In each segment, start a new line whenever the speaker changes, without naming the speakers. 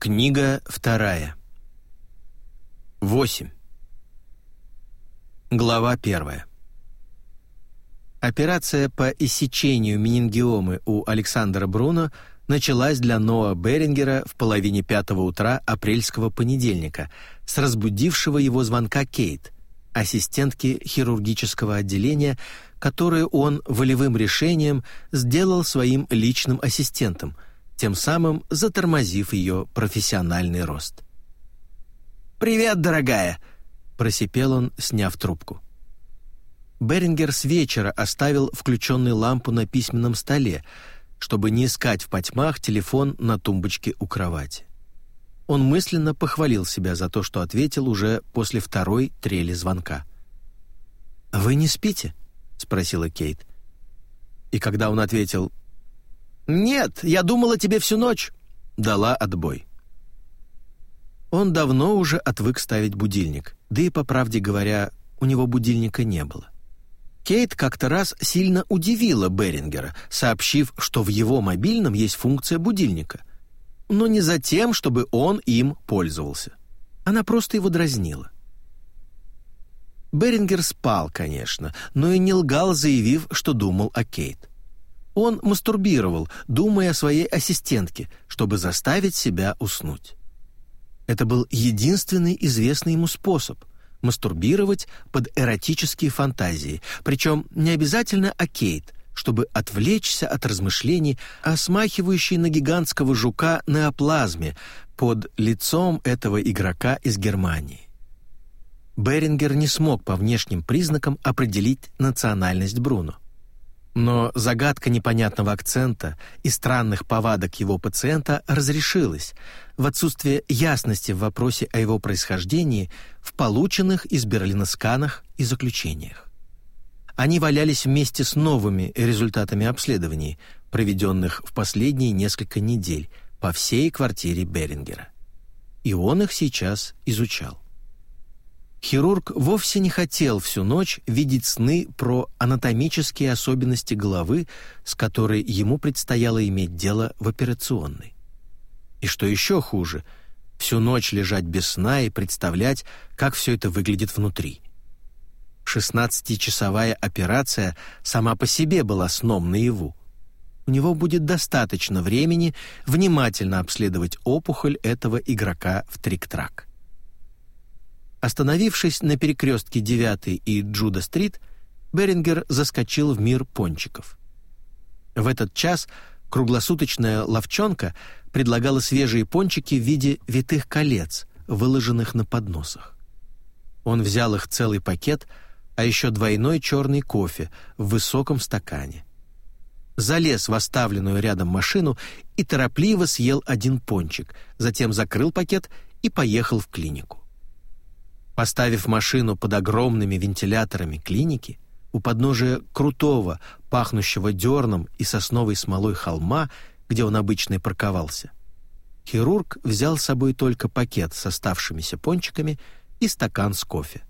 Книга вторая. 8. Глава первая. Операция по иссечению менингиомы у Александра Бруно началась для Ноа Берингера в половине пятого утра апрельского понедельника с разбудившего его звонка Кейт, ассистентки хирургического отделения, которую он волевым решением сделал своим личным ассистентом – тем самым затормозив ее профессиональный рост. «Привет, дорогая!» — просипел он, сняв трубку. Берингер с вечера оставил включенную лампу на письменном столе, чтобы не искать в потьмах телефон на тумбочке у кровати. Он мысленно похвалил себя за то, что ответил уже после второй трели звонка. «Вы не спите?» — спросила Кейт. И когда он ответил «Нет, я думала тебе всю ночь», — дала отбой. Он давно уже отвык ставить будильник, да и, по правде говоря, у него будильника не было. Кейт как-то раз сильно удивила Берингера, сообщив, что в его мобильном есть функция будильника, но не за тем, чтобы он им пользовался. Она просто его дразнила. Берингер спал, конечно, но и не лгал, заявив, что думал о Кейт. Он мастурбировал, думая о своей ассистентке, чтобы заставить себя уснуть. Это был единственный известный ему способ — мастурбировать под эротические фантазии, причем не обязательно о Кейт, чтобы отвлечься от размышлений о смахивающей на гигантского жука неоплазме под лицом этого игрока из Германии. Берингер не смог по внешним признакам определить национальность Бруно. Но загадка непонятного акцента и странных повадок его пациента разрешилась в отсутствие ясности в вопросе о его происхождении в полученных из Берлина сканах и заключениях. Они валялись вместе с новыми результатами обследований, проведенных в последние несколько недель по всей квартире Берингера. И он их сейчас изучал. Хирург вовсе не хотел всю ночь видеть сны про анатомические особенности головы, с которой ему предстояло иметь дело в операционной. И что еще хуже, всю ночь лежать без сна и представлять, как все это выглядит внутри. Шестнадцатичасовая операция сама по себе была сном наяву. У него будет достаточно времени внимательно обследовать опухоль этого игрока в трик-трак. Остановившись на перекрестке 9 и Джуда-стрит, Берингер заскочил в мир пончиков. В этот час круглосуточная ловчонка предлагала свежие пончики в виде витых колец, выложенных на подносах. Он взял их целый пакет, а еще двойной черный кофе в высоком стакане. Залез в оставленную рядом машину и торопливо съел один пончик, затем закрыл пакет и поехал в клинику. Поставив машину под огромными вентиляторами клиники, у подножия крутого, пахнущего дерном и сосновой смолой холма, где он обычно и парковался, хирург взял с собой только пакет с оставшимися пончиками и стакан с кофе.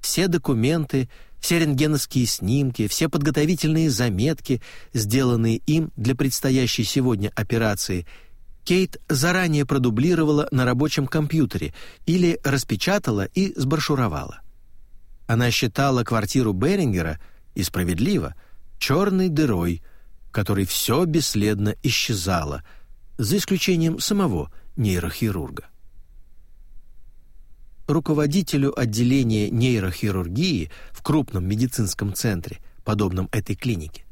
Все документы, все рентгеновские снимки, все подготовительные заметки, сделанные им для предстоящей сегодня операции – Кейт заранее продублировала на рабочем компьютере или распечатала и сброшуровала. Она считала квартиру Берингера, и справедливо, черной дырой, которой все бесследно исчезало, за исключением самого нейрохирурга. Руководителю отделения нейрохирургии в крупном медицинском центре, подобном этой клинике,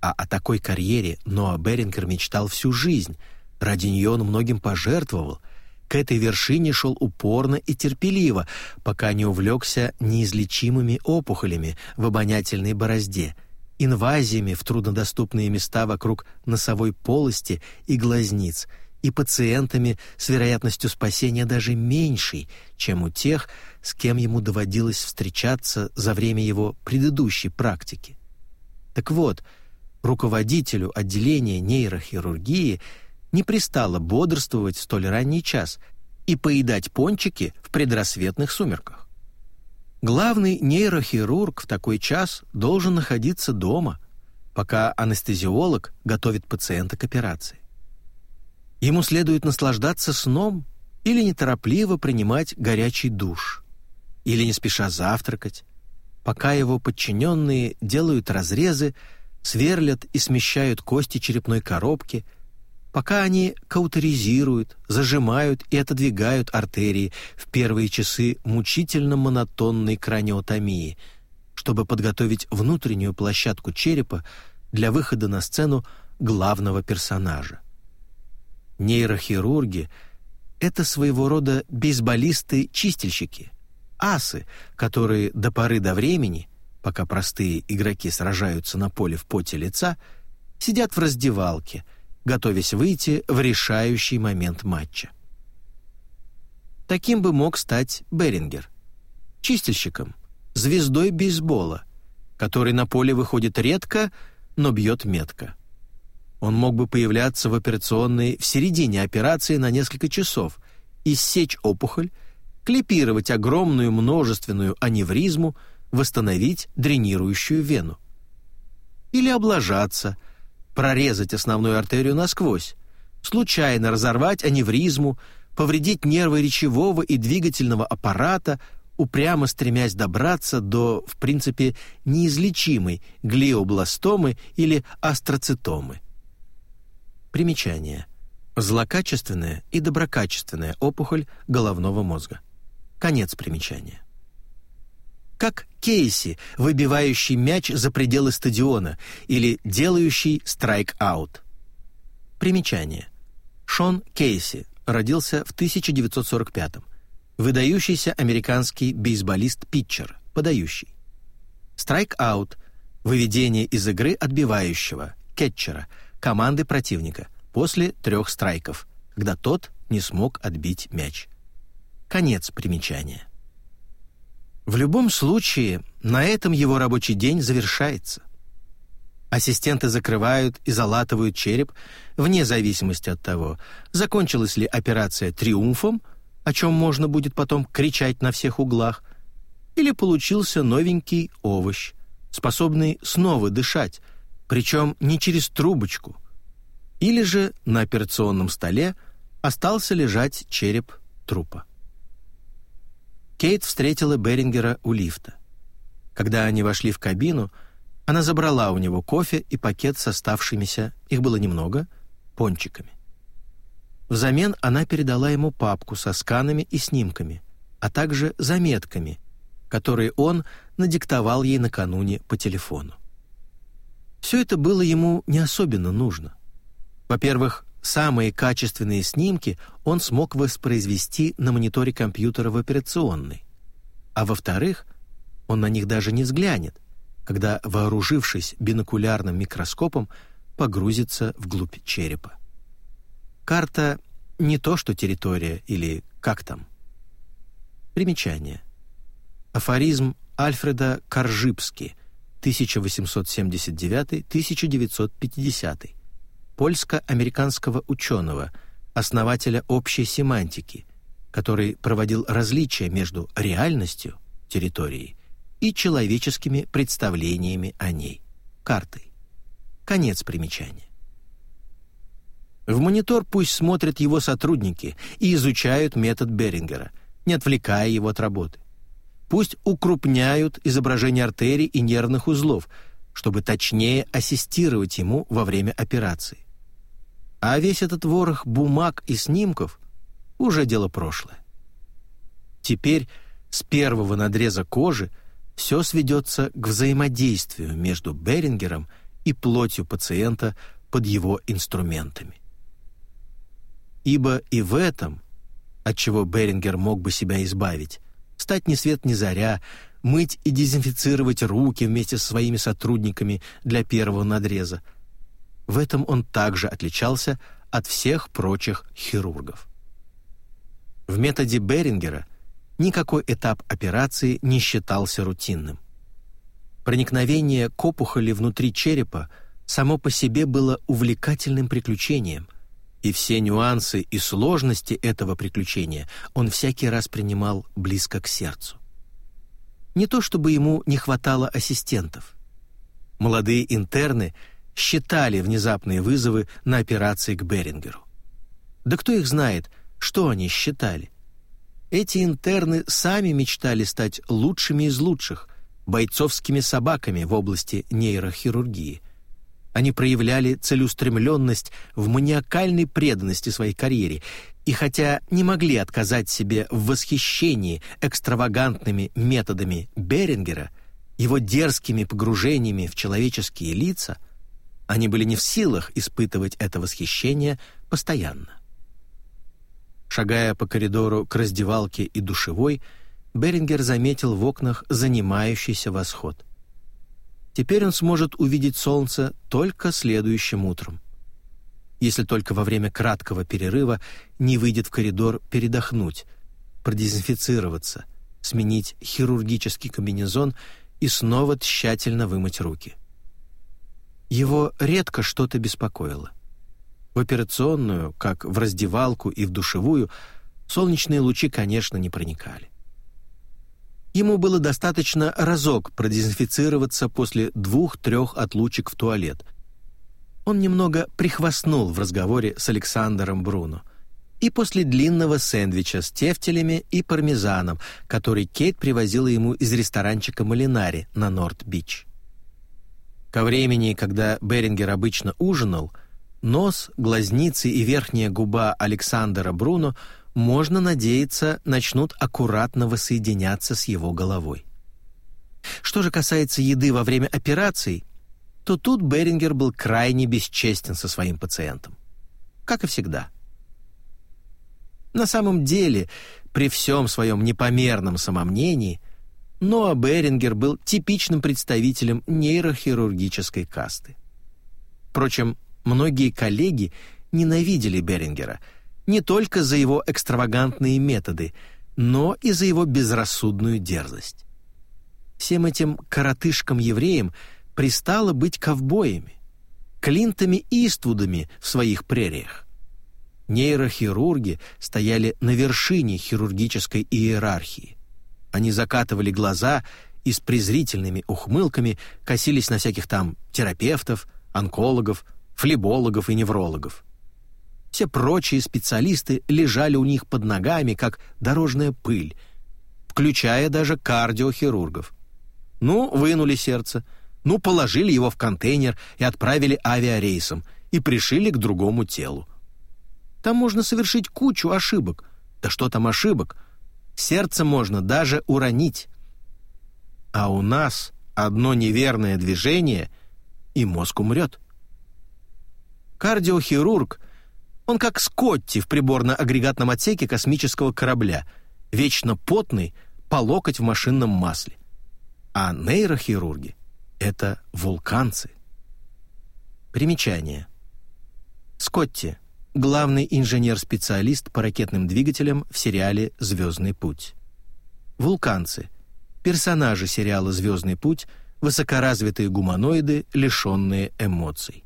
а о такой карьере Ноа Берингер мечтал всю жизнь – Ради нее он многим пожертвовал. К этой вершине шел упорно и терпеливо, пока не увлекся неизлечимыми опухолями в обонятельной борозде, инвазиями в труднодоступные места вокруг носовой полости и глазниц и пациентами с вероятностью спасения даже меньшей, чем у тех, с кем ему доводилось встречаться за время его предыдущей практики. Так вот, руководителю отделения нейрохирургии – не пристало бодрствовать в столь ранний час и поедать пончики в предрассветных сумерках. Главный нейрохирург в такой час должен находиться дома, пока анестезиолог готовит пациента к операции. Ему следует наслаждаться сном или неторопливо принимать горячий душ, или не спеша завтракать, пока его подчиненные делают разрезы, сверлят и смещают кости черепной коробки, пока они каутеризируют, зажимают и отодвигают артерии в первые часы мучительно монотонной краниотомии, чтобы подготовить внутреннюю площадку черепа для выхода на сцену главного персонажа. Нейрохирурги — это своего рода бейсболисты-чистильщики, асы, которые до поры до времени, пока простые игроки сражаются на поле в поте лица, сидят в раздевалке, готовясь выйти в решающий момент матча. Таким бы мог стать Берингер, чистильщиком, звездой бейсбола, который на поле выходит редко, но бьет метко. Он мог бы появляться в операционной в середине операции на несколько часов, иссечь опухоль, клипировать огромную множественную аневризму, восстановить дренирующую вену. Или облажаться, прорезать основную артерию насквозь, случайно разорвать аневризму, повредить нервы речевого и двигательного аппарата, упрямо стремясь добраться до, в принципе, неизлечимой глиобластомы или астроцитомы. Примечание. Злокачественная и доброкачественная опухоль головного мозга. Конец примечания. Как Кейси, выбивающий мяч за пределы стадиона или делающий страйк-аут. Примечание. Шон Кейси родился в 1945 -м. Выдающийся американский бейсболист-питчер, подающий. Страйк-аут – выведение из игры отбивающего, кетчера – команды противника после трех страйков, когда тот не смог отбить мяч. Конец примечания. В любом случае, на этом его рабочий день завершается. Ассистенты закрывают и залатывают череп вне зависимости от того, закончилась ли операция триумфом, о чем можно будет потом кричать на всех углах, или получился новенький овощ, способный снова дышать, причем не через трубочку. Или же на операционном столе остался лежать череп трупа. Кейт встретила Берингера у лифта. Когда они вошли в кабину, она забрала у него кофе и пакет с оставшимися, их было немного, пончиками. Взамен она передала ему папку со сканами и снимками, а также заметками, которые он надиктовал ей накануне по телефону. Все это было ему не особенно нужно. Во-первых, самые качественные снимки он смог воспроизвести на мониторе компьютера в операционной. А во-вторых, он на них даже не взглянет, когда, вооружившись бинокулярным микроскопом, погрузится вглубь черепа. Карта не то, что территория или как там. Примечание. Афоризм Альфреда Коржибски – 1879-1950, польско-американского ученого, основателя общей семантики, который проводил различия между реальностью, территорией, и человеческими представлениями о ней, картой. Конец примечания. В монитор пусть смотрят его сотрудники и изучают метод Берингера, не отвлекая его от работы. Пусть укрупняют изображение артерий и нервных узлов, чтобы точнее ассистировать ему во время операции. А весь этот ворох бумаг и снимков уже дело прошлое. Теперь с первого надреза кожи все сведется к взаимодействию между Берингером и плотью пациента под его инструментами. Ибо и в этом, от чего Берингер мог бы себя избавить, встать ни свет ни заря, мыть и дезинфицировать руки вместе со своими сотрудниками для первого надреза. В этом он также отличался от всех прочих хирургов. В методе Берингера никакой этап операции не считался рутинным. Проникновение к опухоли внутри черепа само по себе было увлекательным приключением – и все нюансы и сложности этого приключения он всякий раз принимал близко к сердцу. Не то чтобы ему не хватало ассистентов. Молодые интерны считали внезапные вызовы на операции к Берингеру. Да кто их знает, что они считали? Эти интерны сами мечтали стать лучшими из лучших, бойцовскими собаками в области нейрохирургии. Они проявляли целеустремленность в маниакальной преданности своей карьере, и хотя не могли отказать себе в восхищении экстравагантными методами Берингера, его дерзкими погружениями в человеческие лица, они были не в силах испытывать это восхищение постоянно. Шагая по коридору к раздевалке и душевой, Берингер заметил в окнах занимающийся восход. Теперь он сможет увидеть солнце только следующим утром. Если только во время краткого перерыва не выйдет в коридор передохнуть, продезинфицироваться, сменить хирургический комбинезон и снова тщательно вымыть руки. Его редко что-то беспокоило. В операционную, как в раздевалку и в душевую, солнечные лучи, конечно, не проникали. Ему было достаточно разок продезинфицироваться после двух-трех отлучек в туалет. Он немного прихвастнул в разговоре с Александром Бруно. И после длинного сэндвича с тефтелями и пармезаном, который Кейт привозила ему из ресторанчика Малинари на Норт-Бич. Ко времени, когда Берингер обычно ужинал – Нос, глазницы и верхняя губа Александра Бруно, можно надеяться, начнут аккуратно воссоединяться с его головой. Что же касается еды во время операций, то тут Берингер был крайне бесчестен со своим пациентом. Как и всегда. На самом деле, при всем своем непомерном самомнении, Ноа Берингер был типичным представителем нейрохирургической касты. Впрочем, Многие коллеги ненавидели Берингера не только за его экстравагантные методы, но и за его безрассудную дерзость. Всем этим коротышкам-евреям пристало быть ковбоями, Клинтами Иствудами в своих прериях. Нейрохирурги стояли на вершине хирургической иерархии. Они закатывали глаза и с презрительными ухмылками косились на всяких там терапевтов, онкологов, флебологов и неврологов. Все прочие специалисты лежали у них под ногами, как дорожная пыль, включая даже кардиохирургов. Ну, вынули сердце, ну, положили его в контейнер и отправили авиарейсом и пришили к другому телу. Там можно совершить кучу ошибок. Да что там ошибок? Сердце можно даже уронить. А у нас одно неверное движение, и мозг умрет. Кардиохирург, он как Скотти в приборно-агрегатном отсеке космического корабля, вечно потный, по локоть в машинном масле. А нейрохирурги — это вулканцы. Примечание. Скотти — главный инженер-специалист по ракетным двигателям в сериале «Звездный путь». Вулканцы — персонажи сериала «Звездный путь», высокоразвитые гуманоиды, лишенные эмоций.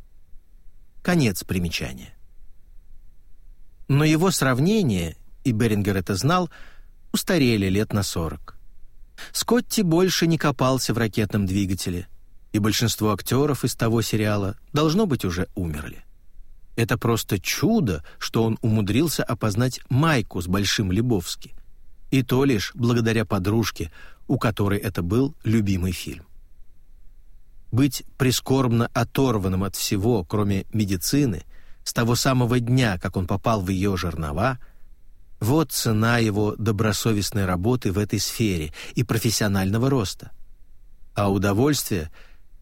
Конец примечания. Но его сравнения, и Берингер это знал, устарели лет на сорок. Скотти больше не копался в ракетном двигателе, и большинство актеров из того сериала, должно быть, уже умерли. Это просто чудо, что он умудрился опознать Майку с Большим Лебовски. И то лишь благодаря подружке, у которой это был любимый фильм быть прискорбно оторванным от всего, кроме медицины, с того самого дня, как он попал в ее жернова, вот цена его добросовестной работы в этой сфере и профессионального роста. А удовольствия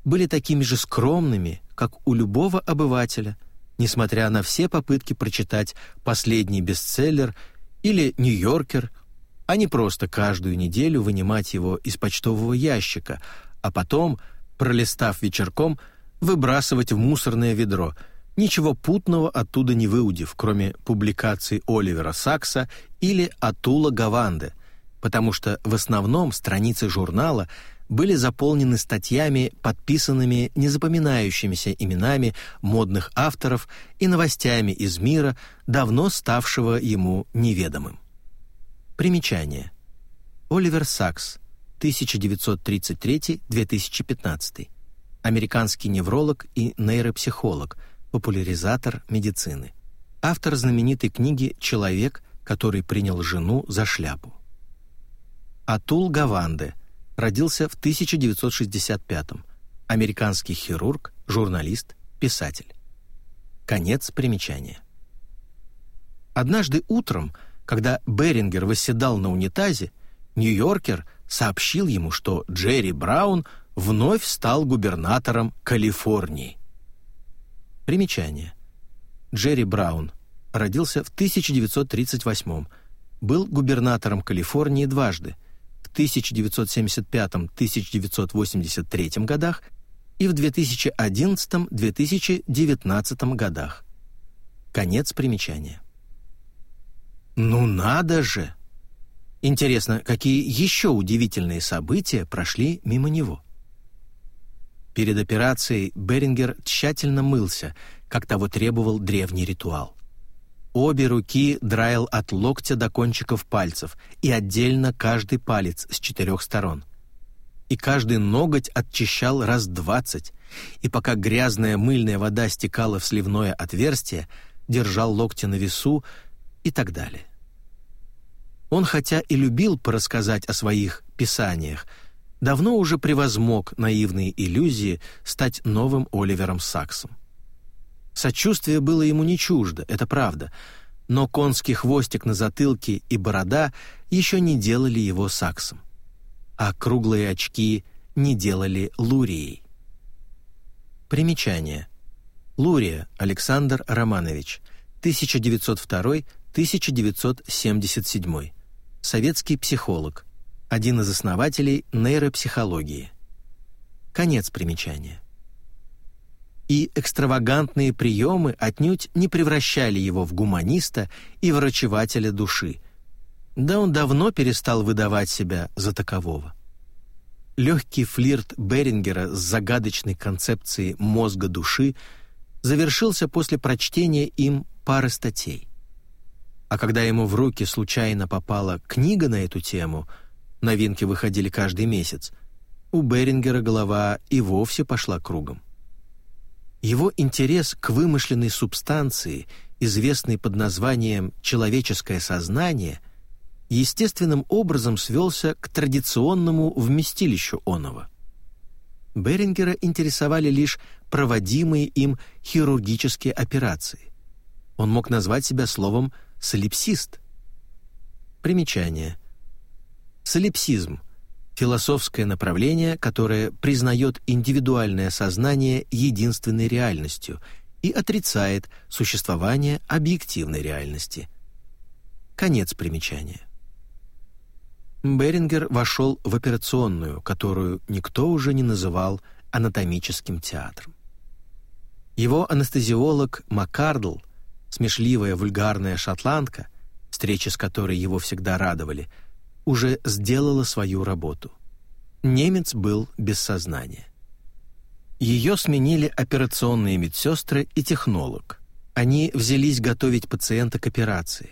были такими же скромными, как у любого обывателя, несмотря на все попытки прочитать последний бестселлер или «Нью-Йоркер», а не просто каждую неделю вынимать его из почтового ящика, а потом – пролистав вечерком, выбрасывать в мусорное ведро, ничего путного оттуда не выудив, кроме публикаций Оливера Сакса или Атула Гаванде, потому что в основном страницы журнала были заполнены статьями, подписанными незапоминающимися именами модных авторов и новостями из мира, давно ставшего ему неведомым. Примечание. Оливер Сакс. 1933-2015. Американский невролог и нейропсихолог, популяризатор медицины. автор знаменитой книги «Человек, который принял жену за шляпу». Атул Гаванде родился в 1965-м. Американский хирург, журналист, писатель. Конец примечания. Однажды утром, когда Берингер восседал на унитазе, Нью-Йоркер сообщил ему, что Джерри Браун вновь стал губернатором Калифорнии. Примечание. Джерри Браун родился в 1938 был губернатором Калифорнии дважды – в 1975-1983 годах и в 2011-2019 годах. Конец примечания. Ну надо же! Интересно, какие еще удивительные события прошли мимо него? Перед операцией Берингер тщательно мылся, как того требовал древний ритуал. Обе руки драил от локтя до кончиков пальцев и отдельно каждый палец с четырех сторон. И каждый ноготь отчищал раз двадцать, и пока грязная мыльная вода стекала в сливное отверстие, держал локти на весу и так далее. Он хотя и любил порассказать о своих писаниях, давно уже превозмог наивные иллюзии стать новым Оливером Саксом. Сочувствие было ему не чуждо, это правда, но конский хвостик на затылке и борода еще не делали его саксом, а круглые очки не делали лурией. Примечание. Лурия Александр Романович, 1902-1977. Советский психолог, один из основателей нейропсихологии. Конец примечания и экстравагантные приемы отнюдь не превращали его в гуманиста и врачевателя души. Да он давно перестал выдавать себя за такового. Легкий флирт Берингера с загадочной концепцией мозга души завершился после прочтения им пары статей. А когда ему в руки случайно попала книга на эту тему, новинки выходили каждый месяц, у Берингера голова и вовсе пошла кругом. Его интерес к вымышленной субстанции, известной под названием «человеческое сознание», естественным образом свелся к традиционному вместилищу оного. Берингера интересовали лишь проводимые им хирургические операции. Он мог назвать себя словом «солипсист». Примечание. Солипсизм – философское направление, которое признает индивидуальное сознание единственной реальностью и отрицает существование объективной реальности. Конец примечания. Берингер вошел в операционную, которую никто уже не называл анатомическим театром. Его анестезиолог Маккардл, смешливая вульгарная шотландка, встречи с которой его всегда радовали – уже сделала свою работу. Немец был без сознания. Ее сменили операционные медсестры и технолог. Они взялись готовить пациента к операции.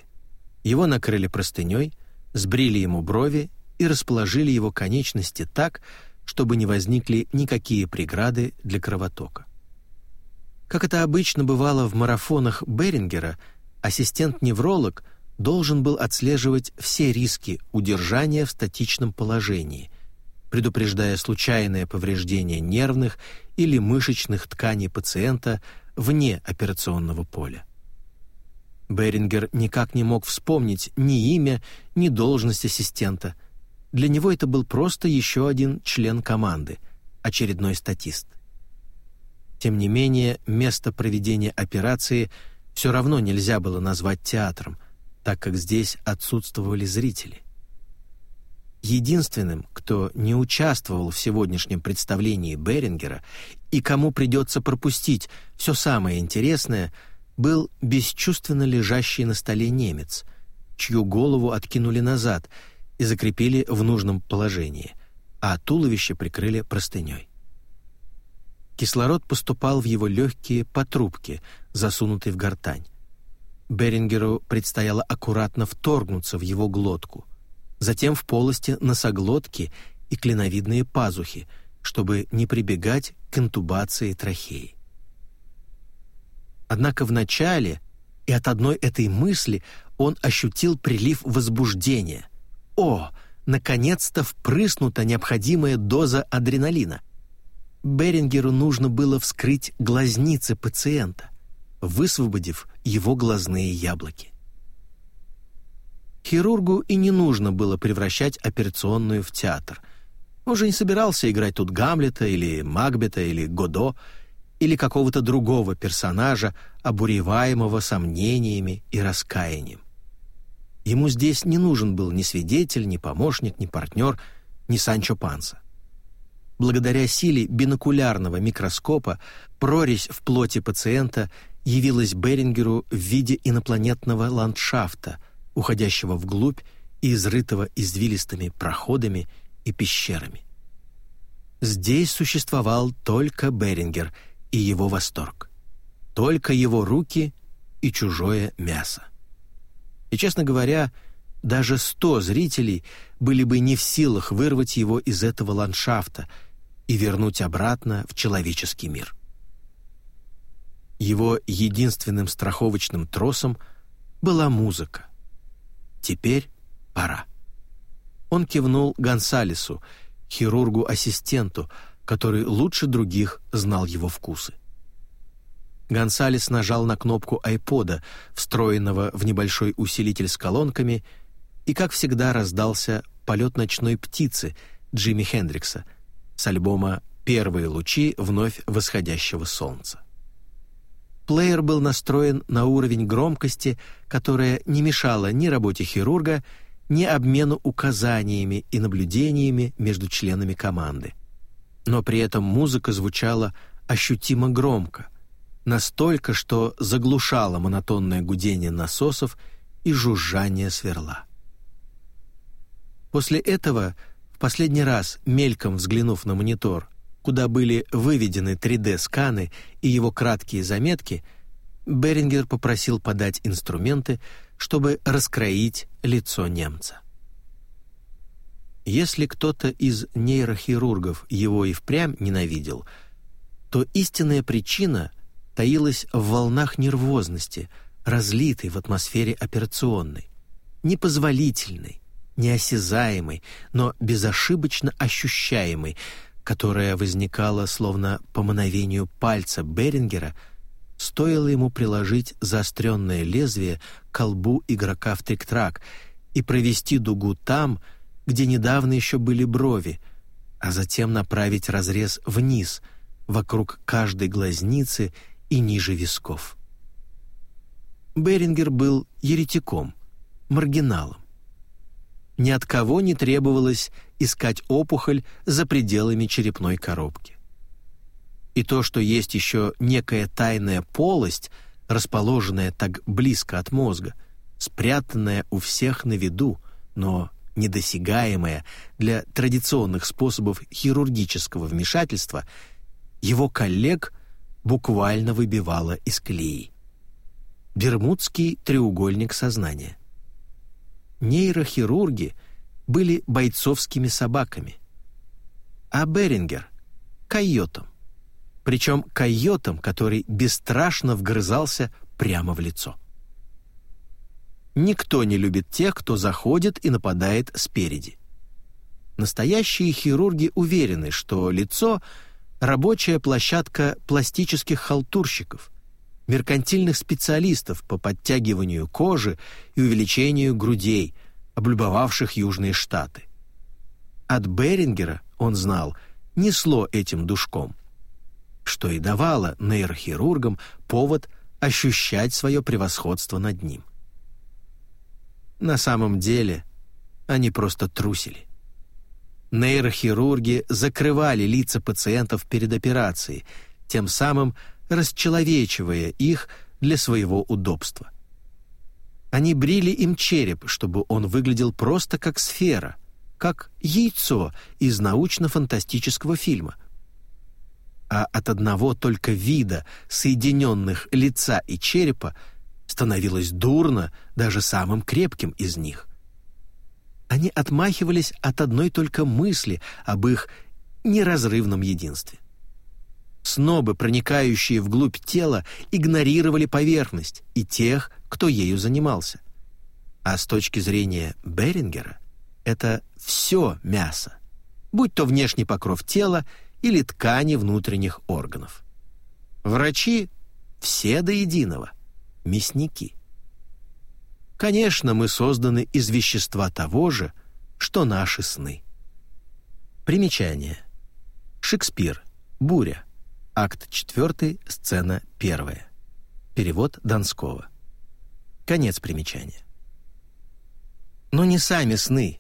Его накрыли простыней, сбрили ему брови и расположили его конечности так, чтобы не возникли никакие преграды для кровотока. Как это обычно бывало в марафонах Берингера, ассистент-невролог – должен был отслеживать все риски удержания в статичном положении, предупреждая случайное повреждение нервных или мышечных тканей пациента вне операционного поля. Берингер никак не мог вспомнить ни имя, ни должность ассистента. Для него это был просто еще один член команды, очередной статист. Тем не менее, место проведения операции все равно нельзя было назвать театром – так как здесь отсутствовали зрители. Единственным, кто не участвовал в сегодняшнем представлении Берингера и кому придется пропустить все самое интересное, был бесчувственно лежащий на столе немец, чью голову откинули назад и закрепили в нужном положении, а туловище прикрыли простыней. Кислород поступал в его легкие по трубке, засунутой в гортань. Берингеру предстояло аккуратно вторгнуться в его глотку, затем в полости носоглотки и клиновидные пазухи, чтобы не прибегать к интубации трахеи. Однако вначале и от одной этой мысли он ощутил прилив возбуждения. О, наконец-то впрыснута необходимая доза адреналина. Берингеру нужно было вскрыть глазницы пациента, высвободив его глазные яблоки. Хирургу и не нужно было превращать операционную в театр. Он же не собирался играть тут Гамлета или Макбета или Годо или какого-то другого персонажа, обуреваемого сомнениями и раскаянием. Ему здесь не нужен был ни свидетель, ни помощник, ни партнер, ни Санчо Панса. Благодаря силе бинокулярного микроскопа прорезь в плоти пациента явилась Берингеру в виде инопланетного ландшафта, уходящего вглубь и изрытого извилистыми проходами и пещерами. Здесь существовал только Берингер и его восторг. Только его руки и чужое мясо. И, честно говоря, даже сто зрителей были бы не в силах вырвать его из этого ландшафта и вернуть обратно в человеческий мир. Его единственным страховочным тросом была музыка. Теперь пора. Он кивнул Гонсалесу, хирургу-ассистенту, который лучше других знал его вкусы. Гонсалес нажал на кнопку айпода, встроенного в небольшой усилитель с колонками, и, как всегда, раздался полет ночной птицы Джимми Хендрикса с альбома «Первые лучи вновь восходящего солнца». Плеер был настроен на уровень громкости, которая не мешала ни работе хирурга, ни обмену указаниями и наблюдениями между членами команды. Но при этом музыка звучала ощутимо громко — настолько, что заглушало монотонное гудение насосов и жужжание сверла. После этого, в последний раз мельком взглянув на монитор, куда были выведены 3D-сканы и его краткие заметки, Берингер попросил подать инструменты, чтобы раскроить лицо немца. Если кто-то из нейрохирургов его и впрямь ненавидел, то истинная причина таилась в волнах нервозности, разлитой в атмосфере операционной, непозволительной, неосязаемой, но безошибочно ощущаемой, которая возникала словно по мановению пальца Берингера, стоило ему приложить заостренное лезвие к колбу игрока в трик-трак и провести дугу там, где недавно еще были брови, а затем направить разрез вниз, вокруг каждой глазницы и ниже висков. Берингер был еретиком, маргиналом. Ни от кого не требовалось искать опухоль за пределами черепной коробки. И то, что есть еще некая тайная полость, расположенная так близко от мозга, спрятанная у всех на виду, но недосягаемая для традиционных способов хирургического вмешательства, его коллег буквально выбивала из колеи. Бермудский треугольник сознания. Нейрохирурги были бойцовскими собаками, а Берингер — койотом. Причем койотом, который бесстрашно вгрызался прямо в лицо. Никто не любит тех, кто заходит и нападает спереди. Настоящие хирурги уверены, что лицо — рабочая площадка пластических халтурщиков, меркантильных специалистов по подтягиванию кожи и увеличению грудей, облюбовавших Южные Штаты. От Берингера, он знал, несло этим душком, что и давало нейрохирургам повод ощущать свое превосходство над ним. На самом деле они просто трусили. Нейрохирурги закрывали лица пациентов перед операцией, тем самым расчеловечивая их для своего удобства. Они брили им череп, чтобы он выглядел просто как сфера, как яйцо из научно-фантастического фильма. А от одного только вида соединенных лица и черепа становилось дурно даже самым крепким из них. Они отмахивались от одной только мысли об их неразрывном единстве. Снобы, проникающие вглубь тела, игнорировали поверхность и тех, кто ею занимался. А с точки зрения Берингера, это все мясо, будь то внешний покров тела или ткани внутренних органов. Врачи все до единого, мясники. Конечно, мы созданы из вещества того же, что наши сны. Примечание. Шекспир. Буря. Акт 4, сцена 1. Перевод Донского. Конец примечания. Но не сами сны,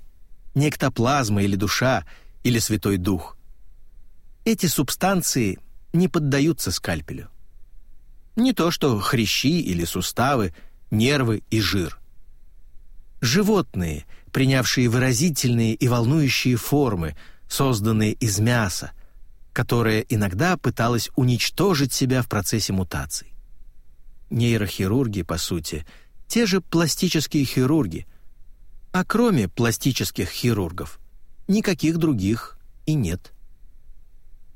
не эктоплазма или душа, или Святой Дух. Эти субстанции не поддаются скальпелю. Не то что хрящи или суставы, нервы и жир. Животные, принявшие выразительные и волнующие формы, созданные из мяса, которое иногда пыталось уничтожить себя в процессе мутаций. Нейрохирурги, по сути, те же пластические хирурги, а кроме пластических хирургов никаких других и нет.